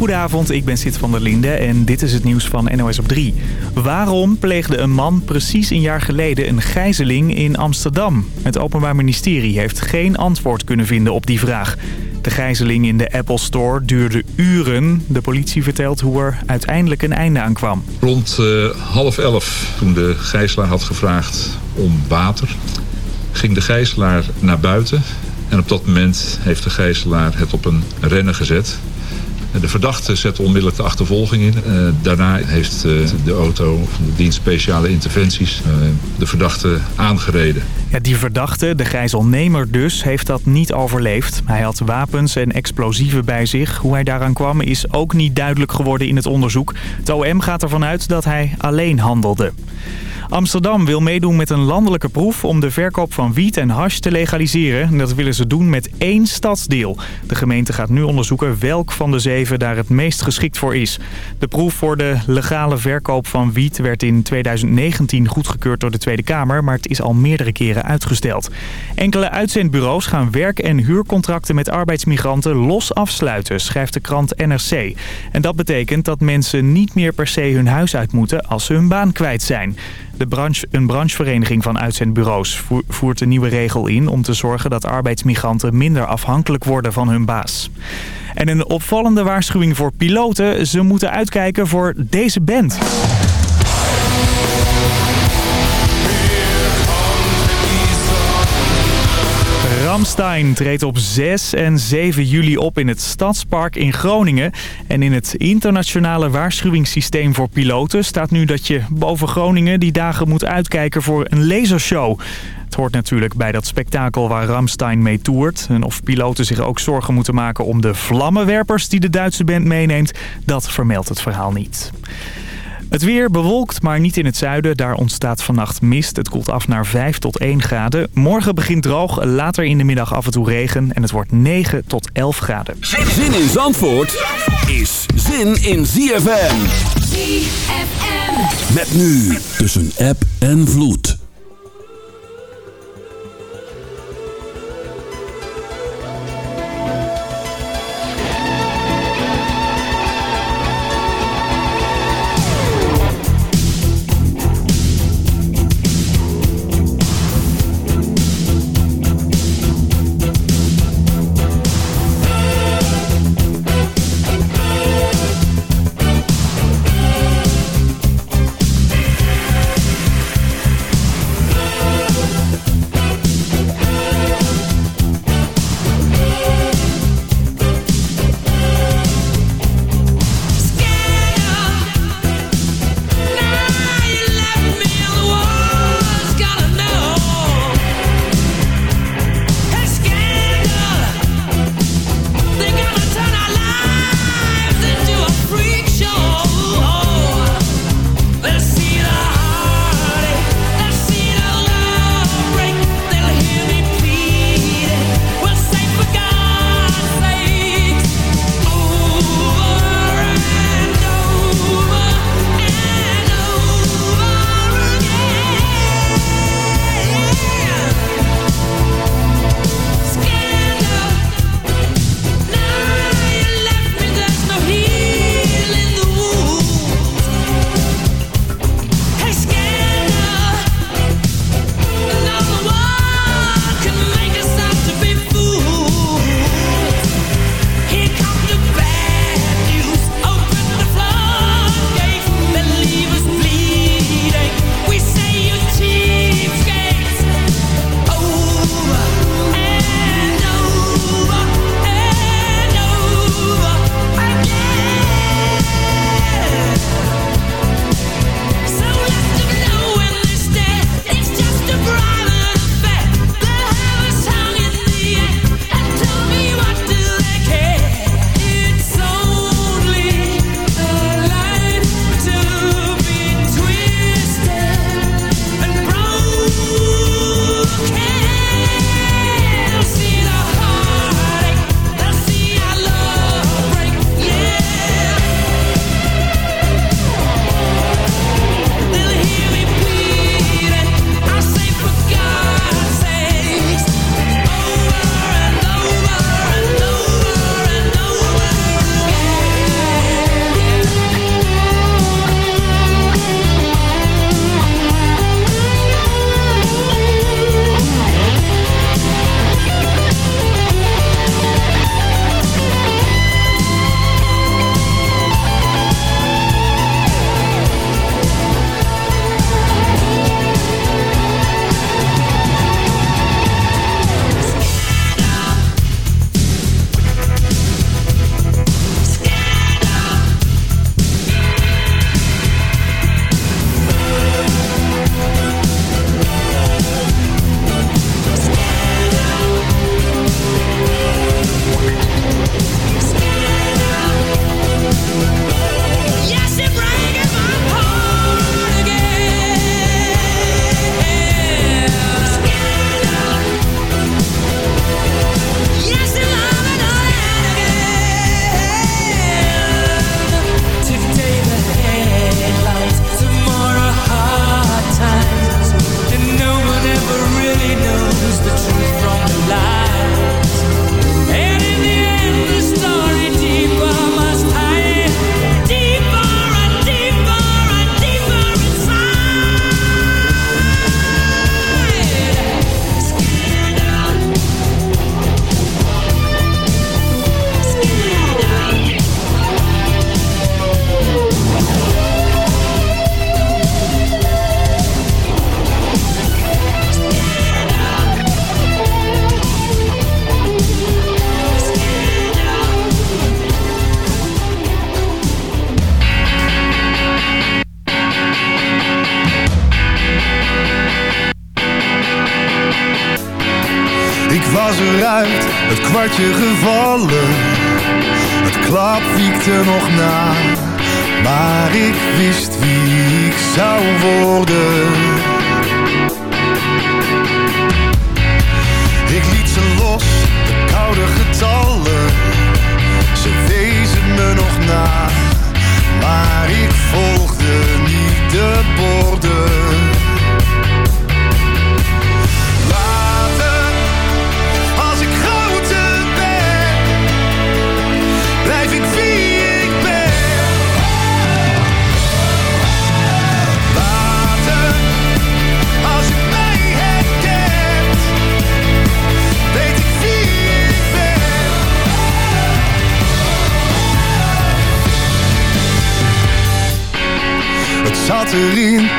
Goedenavond, ik ben Sid van der Linde en dit is het nieuws van NOS op 3. Waarom pleegde een man precies een jaar geleden een gijzeling in Amsterdam? Het Openbaar Ministerie heeft geen antwoord kunnen vinden op die vraag. De gijzeling in de Apple Store duurde uren. De politie vertelt hoe er uiteindelijk een einde aan kwam. Rond uh, half elf, toen de gijzelaar had gevraagd om water... ging de gijzelaar naar buiten... En op dat moment heeft de gijzelaar het op een rennen gezet. De verdachte zet onmiddellijk de achtervolging in. Uh, daarna heeft uh, de auto van de dienst speciale interventies uh, de verdachte aangereden. Ja, die verdachte, de gijzelnemer dus, heeft dat niet overleefd. Hij had wapens en explosieven bij zich. Hoe hij daaraan kwam is ook niet duidelijk geworden in het onderzoek. Het OM gaat ervan uit dat hij alleen handelde. Amsterdam wil meedoen met een landelijke proef om de verkoop van wiet en hash te legaliseren. Dat willen ze doen met één stadsdeel. De gemeente gaat nu onderzoeken welk van de zeven daar het meest geschikt voor is. De proef voor de legale verkoop van wiet werd in 2019 goedgekeurd door de Tweede Kamer, maar het is al meerdere keren uitgesteld. Enkele uitzendbureaus gaan werk- en huurcontracten met arbeidsmigranten los afsluiten, schrijft de krant NRC. En dat betekent dat mensen niet meer per se hun huis uit moeten als ze hun baan kwijt zijn. De branche, een branchevereniging van uitzendbureaus voert een nieuwe regel in... om te zorgen dat arbeidsmigranten minder afhankelijk worden van hun baas. En een opvallende waarschuwing voor piloten. Ze moeten uitkijken voor deze band. Ramstein treedt op 6 en 7 juli op in het Stadspark in Groningen. En in het internationale waarschuwingssysteem voor piloten staat nu dat je boven Groningen die dagen moet uitkijken voor een lasershow. Het hoort natuurlijk bij dat spektakel waar Ramstein mee toert. En of piloten zich ook zorgen moeten maken om de vlammenwerpers die de Duitse band meeneemt, dat vermeldt het verhaal niet. Het weer bewolkt, maar niet in het zuiden. Daar ontstaat vannacht mist. Het koelt af naar 5 tot 1 graden. Morgen begint droog, later in de middag af en toe regen. En het wordt 9 tot 11 graden. Zin in Zandvoort is zin in ZFM. ZFM. Met nu tussen app en vloed.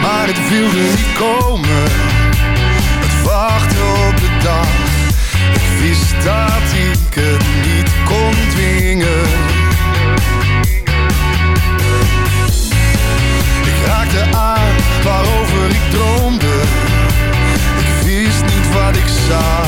Maar het wilde niet komen. Het wachten op de dag, ik wist dat ik het niet kon dwingen. Ik raakte aan waarover ik droomde. Ik wist niet wat ik zag,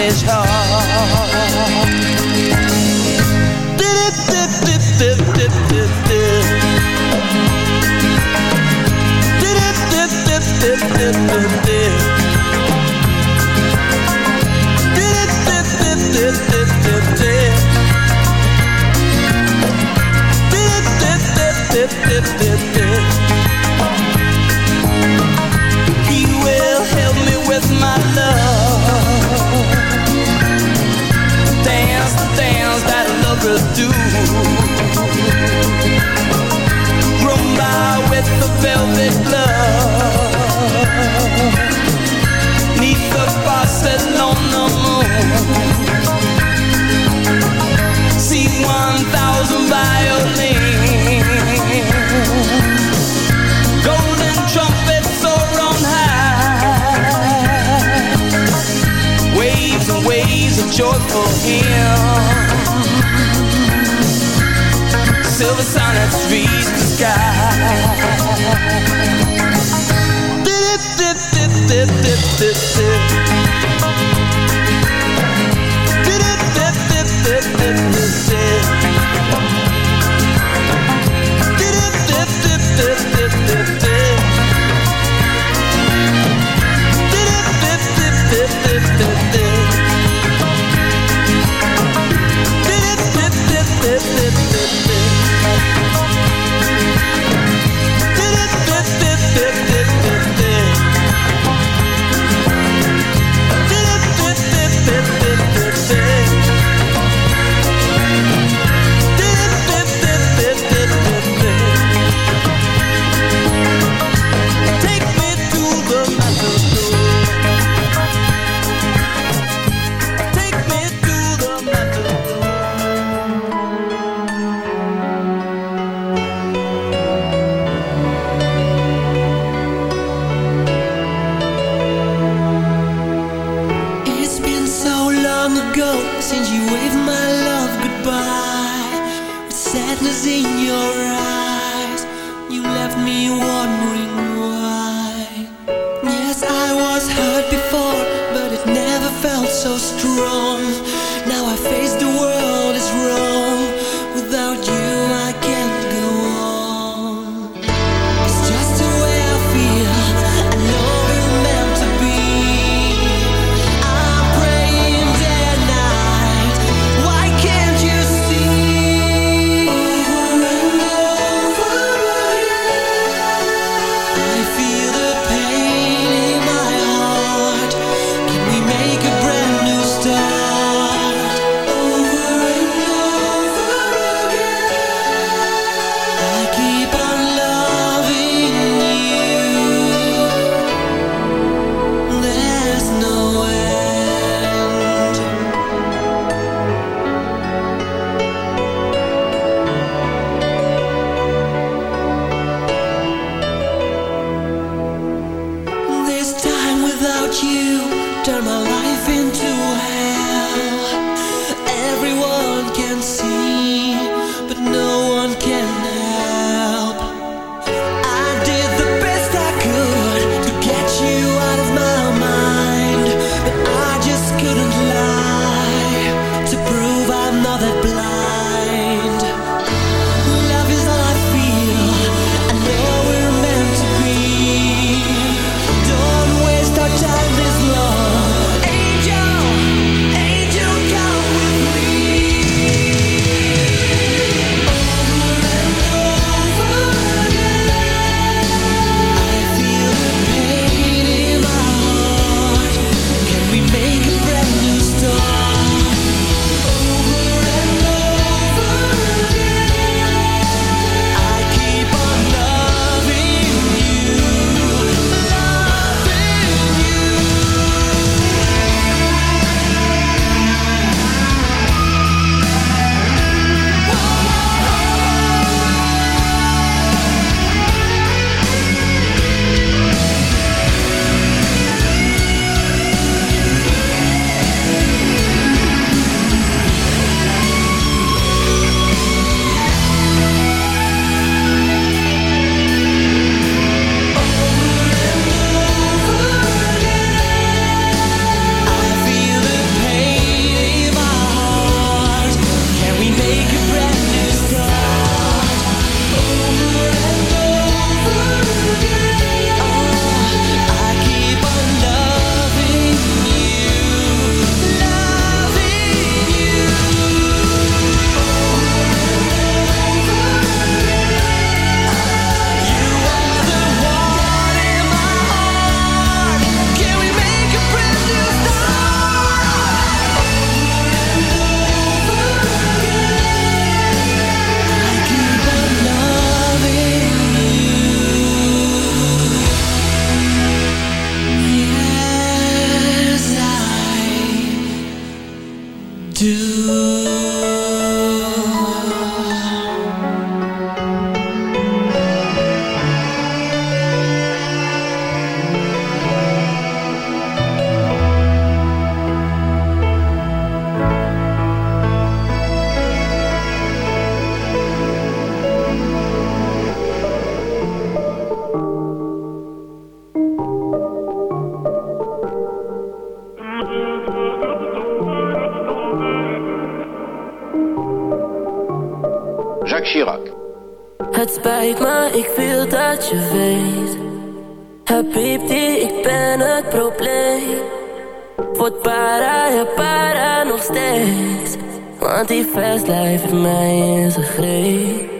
his heart. Did it, did, did, did, did, did, did. Did did, did, did, lovers do. Rumba with the velvet glove. Neath the Barcelona moon. See one thousand violins. Golden trumpets soar on high. Waves and waves of joyful hymns. Silver sonnets reach the sky. Dip, dip, dip, dip, dip, dip, dip. Long ago since you waved my love goodbye. With sadness in your eyes, you left me wondering why. Yes, I was hurt before, but it never felt so strong. Now I face the para, ja, para nog steeds. Want die fast life in mij is een greep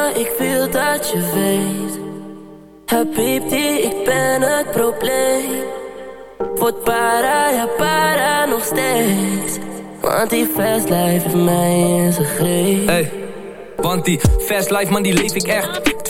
ik wil dat je weet Habibti, ik ben het probleem. Word para, ja para nog steeds. Want die fast life heeft mij in zijn greep. Hey, want die fast life man die leef ik echt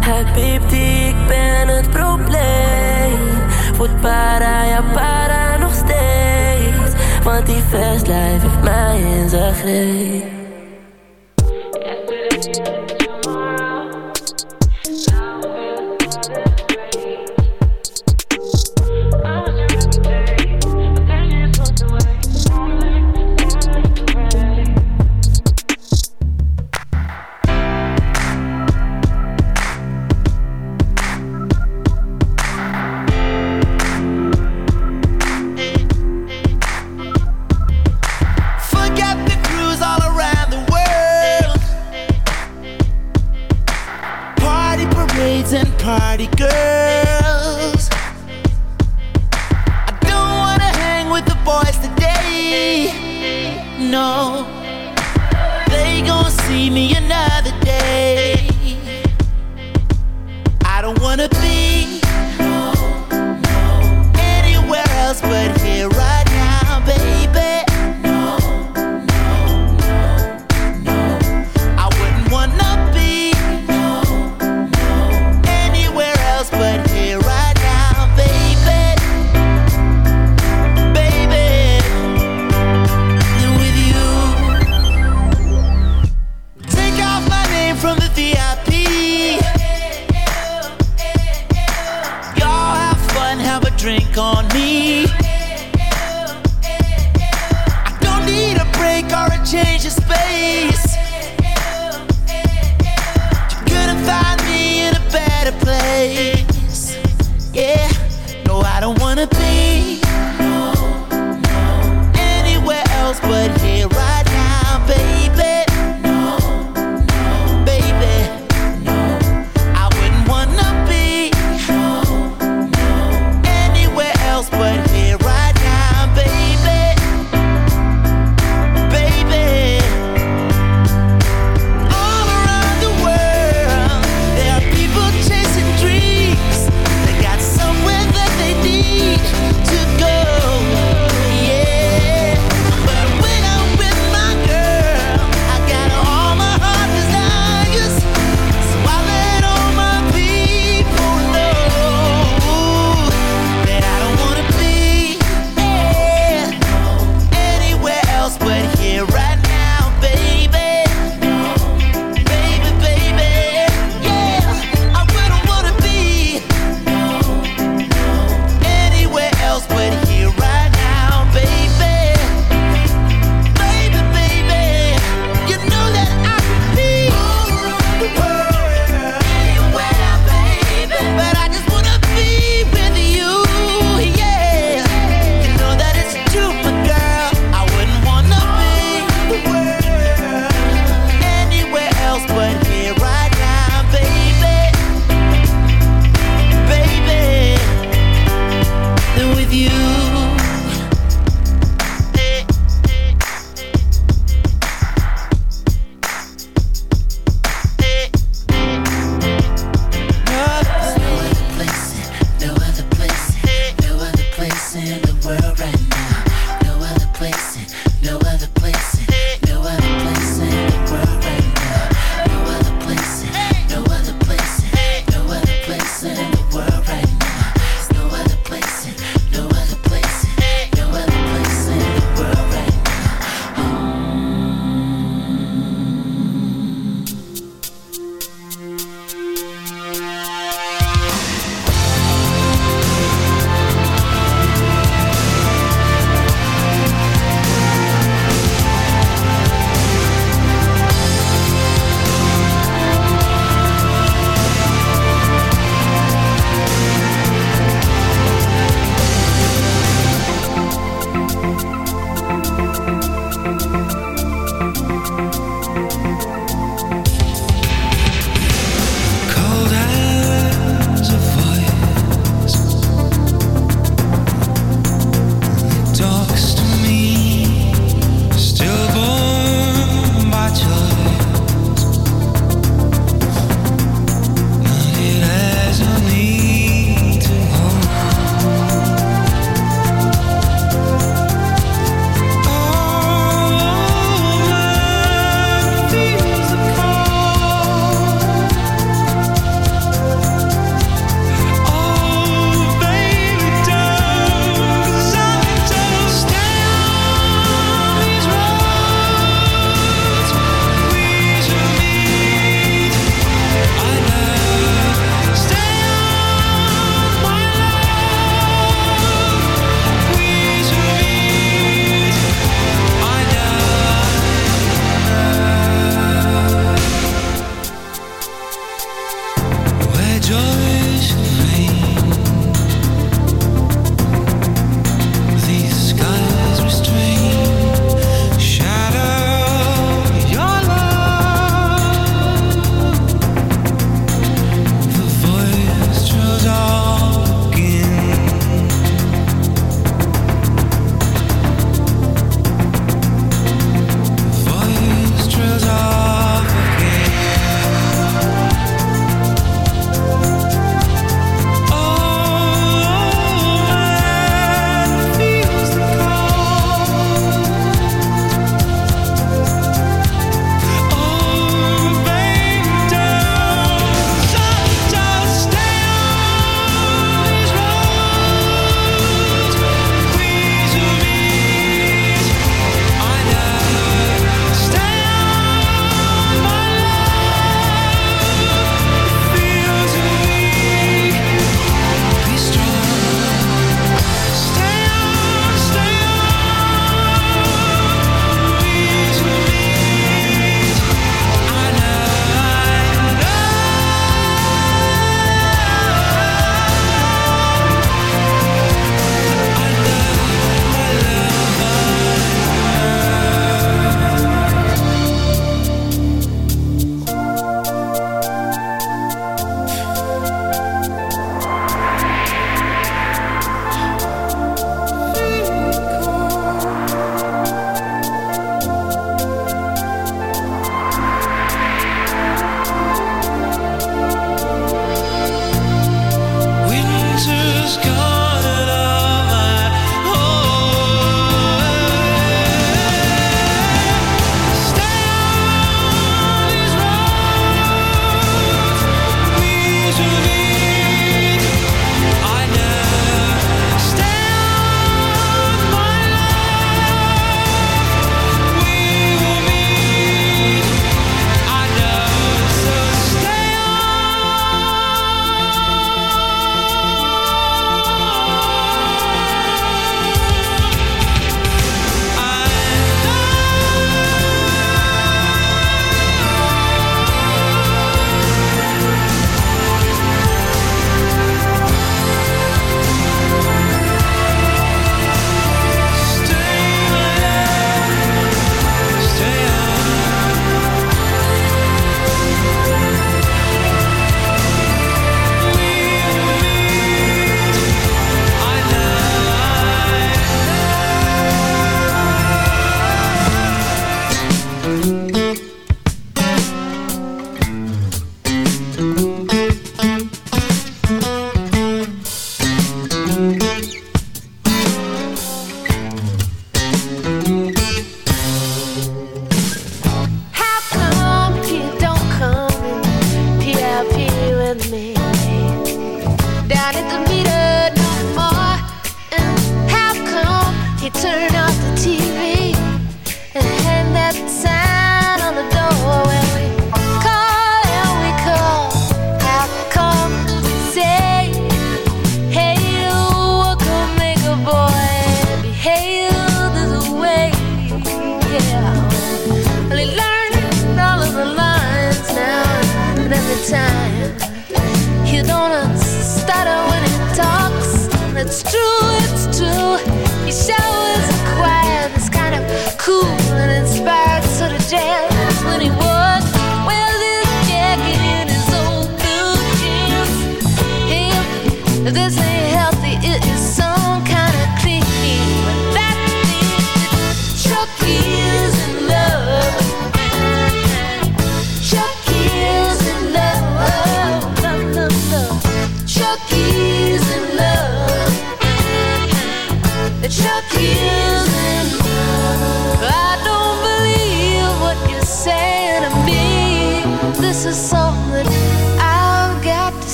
Habibti, ik ben het probleem. Voet para, ja para nog steeds. Want die fast life heeft mij in zijn greep.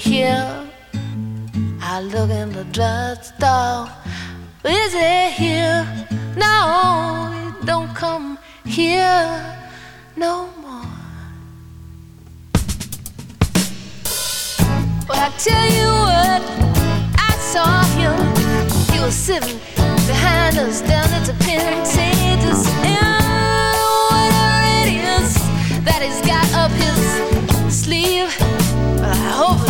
here? I look in the drugstore. Is it here? No, it don't come here no more. But I tell you what, I saw him. He was sitting behind us down at the Pentateuch, and whatever it is that he's got up his sleeve, I hope.